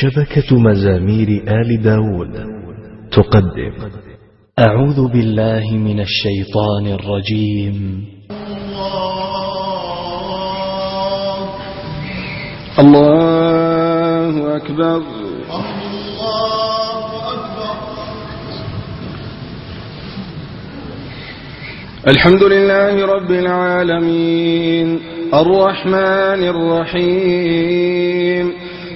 شبكة مزامير آل داود. تقدم. أعوذ بالله من الشيطان الرجيم. الله أكبر. الله أكبر الحمد لله رب العالمين. الرحمن الرحيم.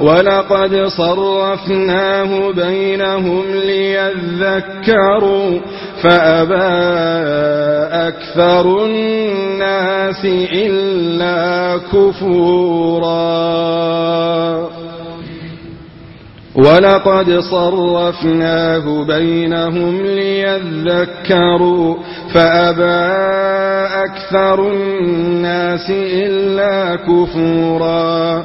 ولقد صرفناه بينهم ليذكروا فأبى أكثر الناس إلا كفورا ولقد صرفناه بينهم ليذكروا فأبى أكثر الناس إلا كفورا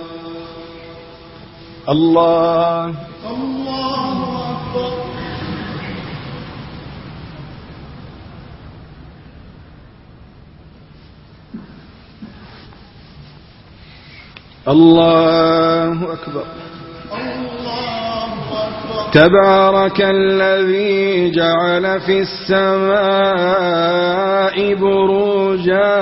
اللہ الله أكبر تبارك الذي جعل في السماء بروجا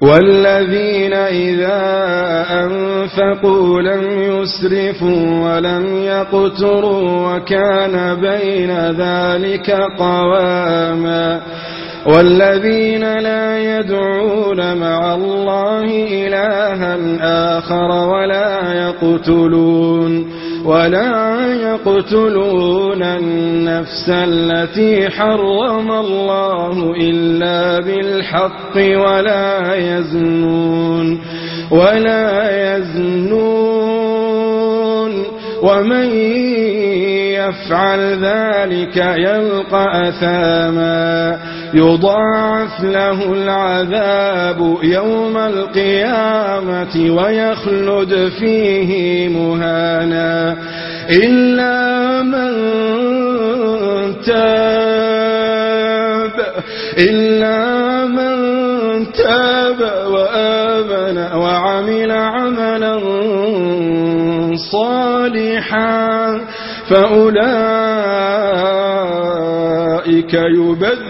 والذين إذا أنفقوا لم يسرفوا ولم يقتروا وكان بين ذلك قواما والذين لا يدعون مع الله إلها آخر ولا يقتلون ولا يقتلون النفس التي حرم الله إلا بالحق ولا يزنون ولا يزنون ومن يفعل ذلك يلقى أثاما يضاعف له العذاب يوم القيامة ويخلد فيه مهانا. إلا من تاب إلا من تاب وآمن وعمل عملا صالحا. فأولئك يبدل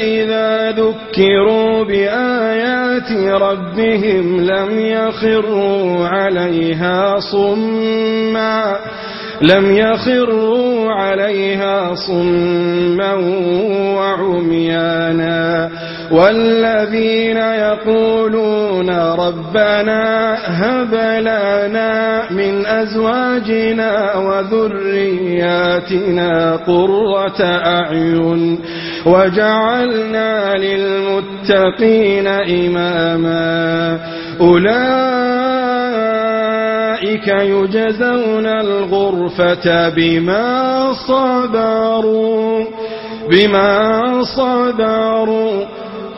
إذا ذكروا بآيات ربهم لم يخروا عليها صما لم يخروا عليها صما وعميانا والذين يقولون ربنا هب لنا من أزواجنا وذرياتنا قرة أعين وجعلنا للمتقين إماما أولئك يجزون الغرفة بما صبروا بما صبروا